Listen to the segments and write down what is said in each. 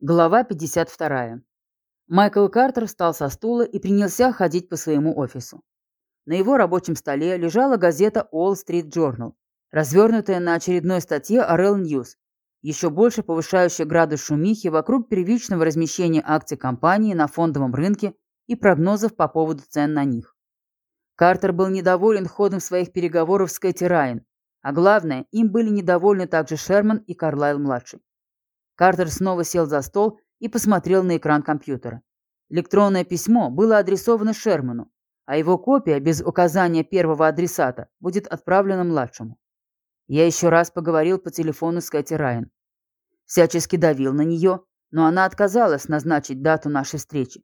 Глава 52. Майкл Картер встал со стула и принялся ходить по своему офису. На его рабочем столе лежала газета Wall Street Journal, развернутая на очередной статье Орел News, еще больше повышающая градус шумихи вокруг первичного размещения акций компании на фондовом рынке и прогнозов по поводу цен на них. Картер был недоволен ходом своих переговоров с Кэти Райан, а главное, им были недовольны также Шерман и Карлайл-младший. Картер снова сел за стол и посмотрел на экран компьютера. Электронное письмо было адресовано Шерману, а его копия без указания первого адресата будет отправлена младшему. Я еще раз поговорил по телефону с Кэти Райан. Всячески давил на нее, но она отказалась назначить дату нашей встречи.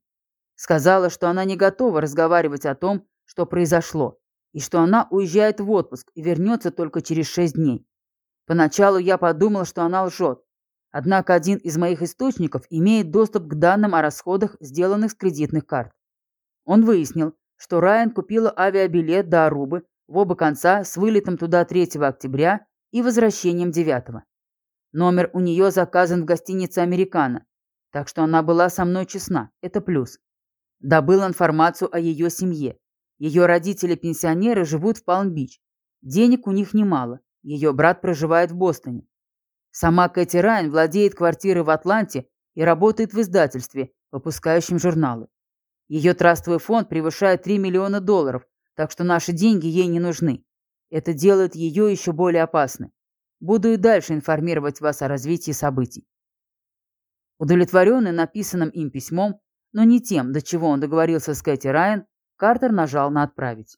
Сказала, что она не готова разговаривать о том, что произошло, и что она уезжает в отпуск и вернется только через шесть дней. Поначалу я подумал, что она лжет, Однако один из моих источников имеет доступ к данным о расходах, сделанных с кредитных карт. Он выяснил, что Райан купила авиабилет до Арубы в оба конца с вылетом туда 3 октября и возвращением 9. Номер у нее заказан в гостинице «Американо», так что она была со мной честна, это плюс. Добыл информацию о ее семье. Ее родители-пенсионеры живут в Палм-Бич. Денег у них немало, ее брат проживает в Бостоне. Сама Кэти Райан владеет квартирой в Атланте и работает в издательстве, выпускающем журналы. Ее трастовый фонд превышает 3 миллиона долларов, так что наши деньги ей не нужны. Это делает ее еще более опасной. Буду и дальше информировать вас о развитии событий. Удовлетворенный написанным им письмом, но не тем, до чего он договорился с Кэти Райан, Картер нажал на «Отправить».